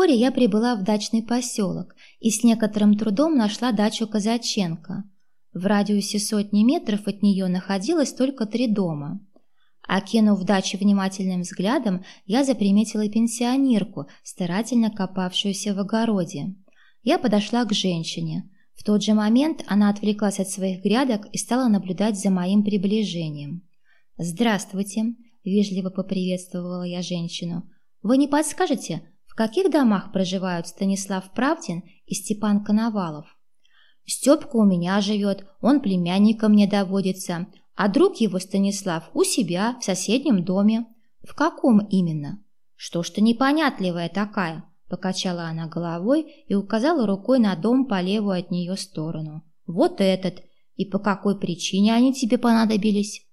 Вскоре я прибыла в дачный поселок и с некоторым трудом нашла дачу Казаченко. В радиусе сотни метров от нее находилось только три дома. Окинув дачу внимательным взглядом, я заприметила пенсионерку, старательно копавшуюся в огороде. Я подошла к женщине. В тот же момент она отвлеклась от своих грядок и стала наблюдать за моим приближением. «Здравствуйте», – вежливо поприветствовала я женщину. «Вы не подскажете, каких домах проживают Станислав Правдин и Степан Коновалов? Степка у меня живет, он племянником мне доводится, а друг его Станислав у себя в соседнем доме. В каком именно? Что ж ты непонятливая такая? Покачала она головой и указала рукой на дом по левую от нее сторону. Вот этот. И по какой причине они тебе понадобились?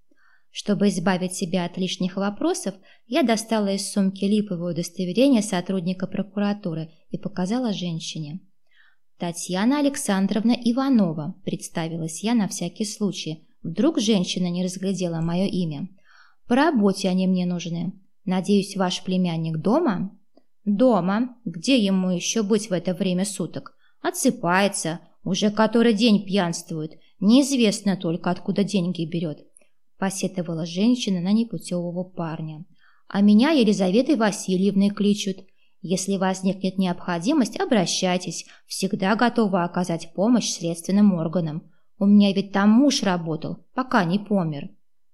Чтобы избавить себя от лишних вопросов, я достала из сумки липовое удостоверение сотрудника прокуратуры и показала женщине. «Татьяна Александровна Иванова», – представилась я на всякий случай. Вдруг женщина не разглядела мое имя. «По работе они мне нужны. Надеюсь, ваш племянник дома?» «Дома. Где ему еще быть в это время суток? Отсыпается. Уже который день пьянствует. Неизвестно только, откуда деньги берет посетовала женщина на непутевого парня. А меня Елизаветой Васильевной кличут. Если возникнет необходимость, обращайтесь. Всегда готова оказать помощь следственным органам. У меня ведь там муж работал, пока не помер.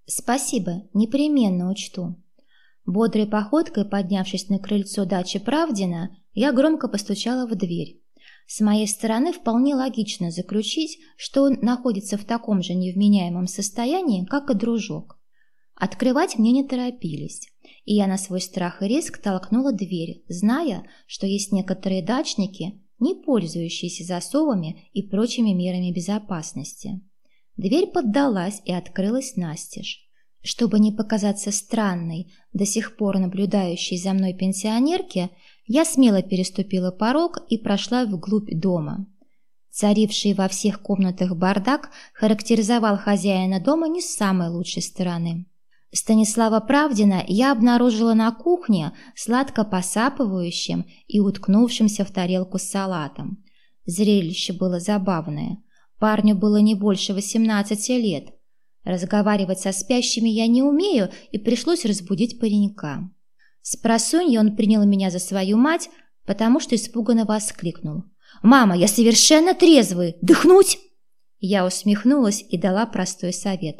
Спасибо, непременно учту. Бодрой походкой, поднявшись на крыльцо дачи Правдина, я громко постучала в дверь. С моей стороны вполне логично заключить, что он находится в таком же невменяемом состоянии, как и дружок. Открывать мне не торопились, и я на свой страх и риск толкнула дверь, зная, что есть некоторые дачники, не пользующиеся засовами и прочими мерами безопасности. Дверь поддалась и открылась настежь. Чтобы не показаться странной, до сих пор наблюдающей за мной пенсионерке, я смело переступила порог и прошла вглубь дома. Царивший во всех комнатах бардак характеризовал хозяина дома не с самой лучшей стороны. Станислава Правдина я обнаружила на кухне, сладко посапывающим и уткнувшимся в тарелку с салатом. Зрелище было забавное. Парню было не больше 18 лет. Разговаривать со спящими я не умею, и пришлось разбудить паренька. С просонья он принял меня за свою мать, потому что испуганно воскликнул. «Мама, я совершенно трезвый! Дыхнуть!» Я усмехнулась и дала простой совет.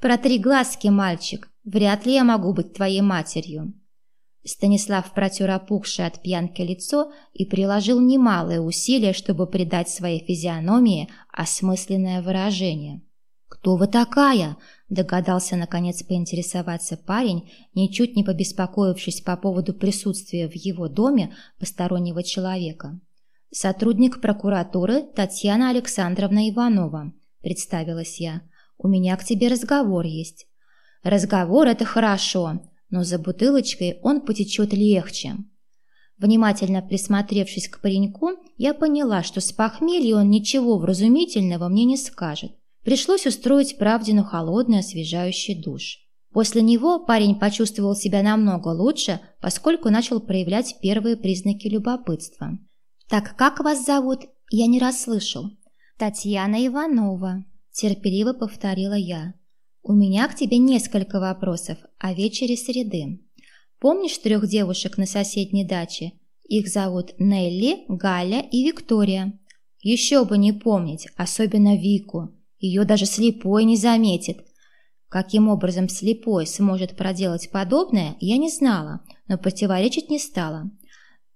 «Протри глазки, мальчик, вряд ли я могу быть твоей матерью». Станислав протер опухшее от пьянки лицо и приложил немалые усилия, чтобы придать своей физиономии осмысленное выражение. «Кто вы такая?» – догадался наконец поинтересоваться парень, ничуть не побеспокоившись по поводу присутствия в его доме постороннего человека. «Сотрудник прокуратуры Татьяна Александровна Иванова», – представилась я. «У меня к тебе разговор есть». «Разговор – это хорошо, но за бутылочкой он потечет легче». Внимательно присмотревшись к пареньку, я поняла, что с похмелья он ничего вразумительного мне не скажет. Пришлось устроить Правдину холодный освежающий душ. После него парень почувствовал себя намного лучше, поскольку начал проявлять первые признаки любопытства. «Так как вас зовут?» Я не расслышал. «Татьяна Иванова», – терпеливо повторила я. «У меня к тебе несколько вопросов о вечере среды. Помнишь трех девушек на соседней даче? Их зовут Нелли, Галя и Виктория. Еще бы не помнить, особенно Вику. Ее даже слепой не заметит. Каким образом слепой сможет проделать подобное, я не знала, но противоречить не стала.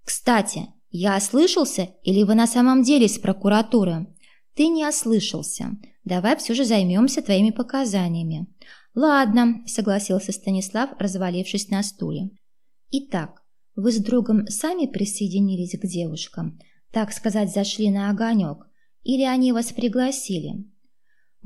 «Кстати, я ослышался или вы на самом деле из прокуратуры?» «Ты не ослышался. Давай все же займемся твоими показаниями». «Ладно», — согласился Станислав, развалившись на стуле. «Итак, вы с другом сами присоединились к девушкам, так сказать, зашли на огонек, или они вас пригласили?»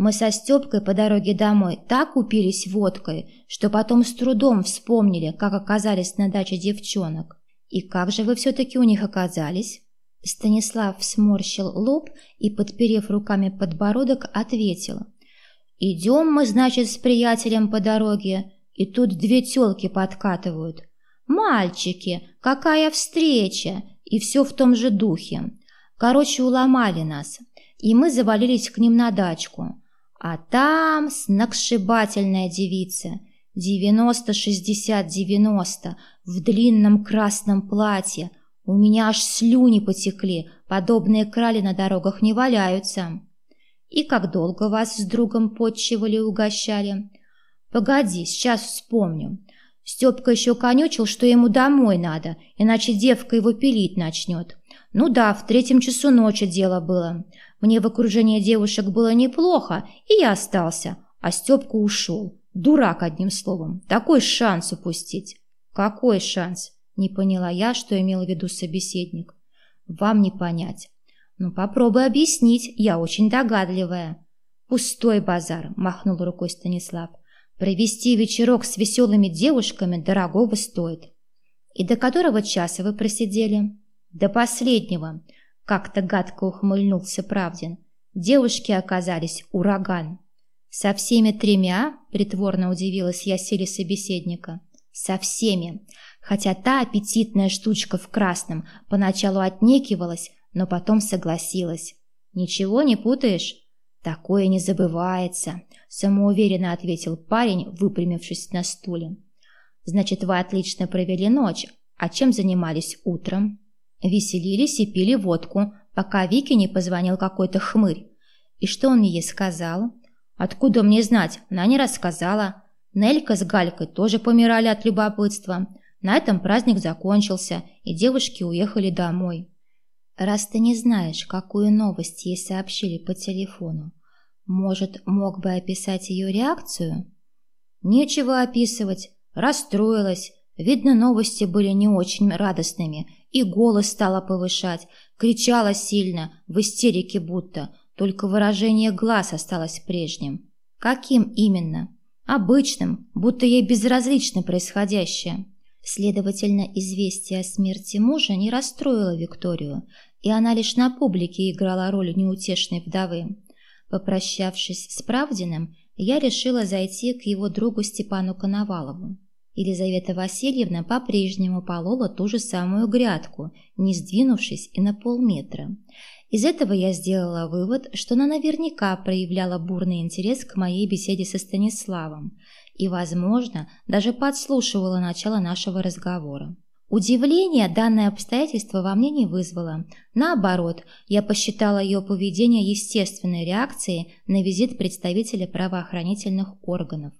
Мы со Степкой по дороге домой так упились водкой, что потом с трудом вспомнили, как оказались на даче девчонок. И как же вы все-таки у них оказались?» Станислав сморщил лоб и, подперев руками подбородок, ответил. «Идем мы, значит, с приятелем по дороге, и тут две телки подкатывают. «Мальчики, какая встреча! и все в том же духе. Короче, уломали нас, и мы завалились к ним на дачку. А там сногсшибательная девица, девяносто шестьдесят девяносто, в длинном красном платье. У меня аж слюни потекли, подобные крали на дорогах не валяются. И как долго вас с другом подчивали и угощали? Погоди, сейчас вспомню. Степка еще конючил, что ему домой надо, иначе девка его пилить начнет. Ну да, в третьем часу ночи дело было. Мне в окружении девушек было неплохо, и я остался, а Степка ушел. Дурак, одним словом. Такой шанс упустить. Какой шанс? Не поняла я, что имел в виду собеседник. Вам не понять. Ну, попробуй объяснить, я очень догадливая. Пустой базар, махнул рукой Станислав. Провести вечерок с веселыми девушками дорогого стоит. И до которого часа вы просидели? До последнего. Как-то гадко ухмыльнулся Правдин. Девушки оказались ураган. Со всеми тремя, притворно удивилась я силе собеседника. Со всеми. Хотя та аппетитная штучка в красном поначалу отнекивалась, но потом согласилась. Ничего не путаешь? Такое не забывается самоуверенно ответил парень, выпрямившись на стуле. Значит, вы отлично провели ночь. А чем занимались утром? Веселились и пили водку, пока Вике не позвонил какой-то хмырь. И что он ей сказал? Откуда мне знать? Она не рассказала. Нелька с Галькой тоже помирали от любопытства. На этом праздник закончился, и девушки уехали домой. Раз ты не знаешь, какую новость ей сообщили по телефону, может, мог бы описать ее реакцию? Нечего описывать. Расстроилась. Видно, новости были не очень радостными. И голос стала повышать. Кричала сильно, в истерике будто. Только выражение глаз осталось прежним. Каким именно? Обычным, будто ей безразлично происходящее. Следовательно, известие о смерти мужа не расстроило Викторию, и она лишь на публике играла роль неутешной вдовы. Попрощавшись с Правдиным, я решила зайти к его другу Степану Коновалову. Елизавета Васильевна по-прежнему полола ту же самую грядку, не сдвинувшись и на полметра. Из этого я сделала вывод, что она наверняка проявляла бурный интерес к моей беседе со Станиславом и, возможно, даже подслушивала начало нашего разговора. Удивление данное обстоятельство во мне не вызвало. Наоборот, я посчитала ее поведение естественной реакцией на визит представителя правоохранительных органов.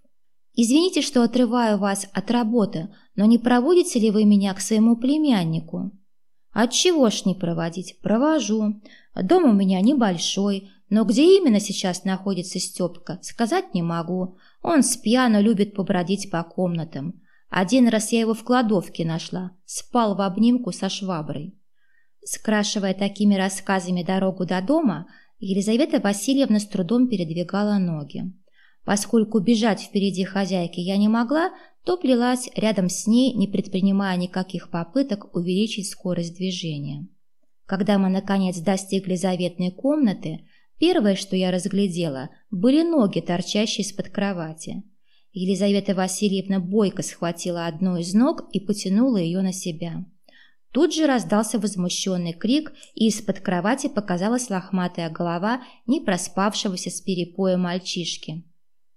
«Извините, что отрываю вас от работы, но не проводите ли вы меня к своему племяннику?» «Отчего ж не проводить? Провожу. Дом у меня небольшой, но где именно сейчас находится Степка, сказать не могу. Он с пьяно любит побродить по комнатам. Один раз я его в кладовке нашла, спал в обнимку со шваброй. Скрашивая такими рассказами дорогу до дома, Елизавета Васильевна с трудом передвигала ноги. Поскольку бежать впереди хозяйки я не могла, то плелась рядом с ней, не предпринимая никаких попыток увеличить скорость движения. Когда мы, наконец, достигли заветной комнаты, первое, что я разглядела, были ноги, торчащие из-под кровати. Елизавета Васильевна бойко схватила одну из ног и потянула ее на себя. Тут же раздался возмущенный крик, и из-под кровати показалась лохматая голова не проспавшегося с перепоя мальчишки.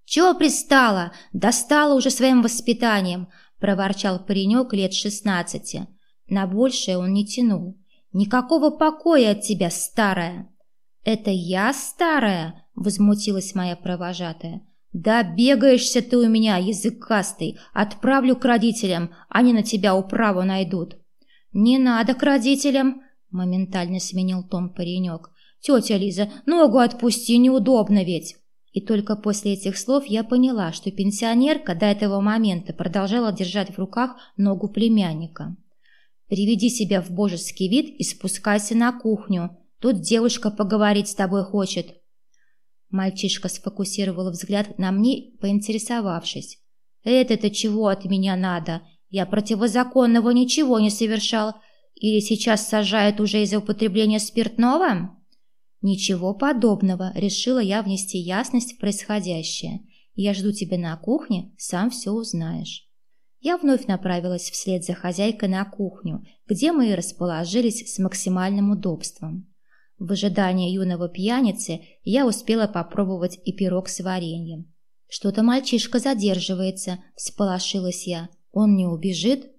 «Чего пристала? Достала уже своим воспитанием!» – проворчал паренек лет шестнадцати. На большее он не тянул. «Никакого покоя от тебя, старая!» «Это я старая?» – возмутилась моя провожатая. «Да бегаешься ты у меня, языкастый! Отправлю к родителям, они на тебя управу найдут!» «Не надо к родителям!» — моментально сменил тон паренек. «Тетя Лиза, ногу отпусти, неудобно ведь!» И только после этих слов я поняла, что пенсионерка до этого момента продолжала держать в руках ногу племянника. «Приведи себя в божеский вид и спускайся на кухню. Тут девушка поговорить с тобой хочет», Мальчишка сфокусировал взгляд на мне, поинтересовавшись. «Это-то чего от меня надо? Я противозаконного ничего не совершал. Или сейчас сажают уже из-за употребления спиртного?» «Ничего подобного», — решила я внести ясность в происходящее. «Я жду тебя на кухне, сам все узнаешь». я вновь направилась вслед за хозяйкой на кухню, где мы и расположились с максимальным удобством. В ожидании юного пьяницы я успела попробовать и пирог с вареньем. «Что-то мальчишка задерживается», – всполошилась я. «Он не убежит?»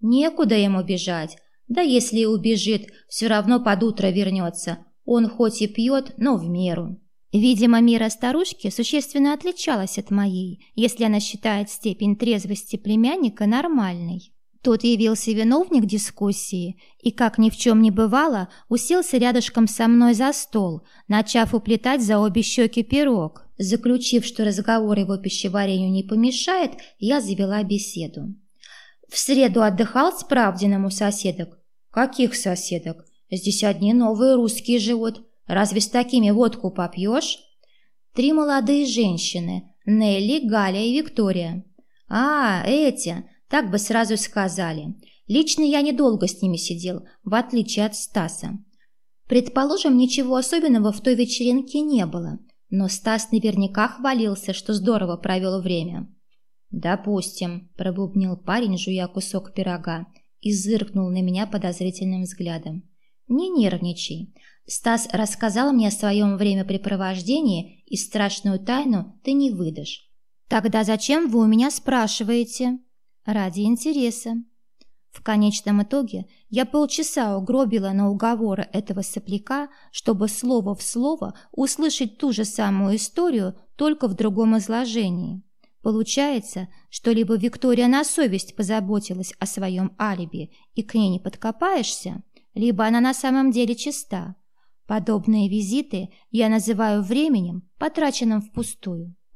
«Некуда ему бежать. Да если и убежит, все равно под утро вернется. Он хоть и пьет, но в меру». Видимо, мера старушки существенно отличалась от моей, если она считает степень трезвости племянника нормальной. Тут явился виновник дискуссии и, как ни в чем не бывало, уселся рядышком со мной за стол, начав уплетать за обе щеки пирог. Заключив, что разговор его пищеварению не помешает, я завела беседу. «В среду отдыхал с Правдиным у соседок?» «Каких соседок? Здесь одни новые русские живут. Разве с такими водку попьешь?» «Три молодые женщины. Нелли, Галя и Виктория». «А, эти!» Так бы сразу сказали. Лично я недолго с ними сидел, в отличие от Стаса. Предположим, ничего особенного в той вечеринке не было, но Стас наверняка хвалился, что здорово провел время. «Допустим», – пробубнил парень, жуя кусок пирога, и зыркнул на меня подозрительным взглядом. «Не нервничай. Стас рассказал мне о своем времяпрепровождении, и страшную тайну ты не выдашь». «Тогда зачем вы у меня спрашиваете?» ради интереса. В конечном итоге я полчаса угробила на уговоры этого сопляка, чтобы слово в слово услышать ту же самую историю, только в другом изложении. Получается, что либо Виктория на совесть позаботилась о своем алиби и к ней не подкопаешься, либо она на самом деле чиста. Подобные визиты я называю временем, потраченным впустую.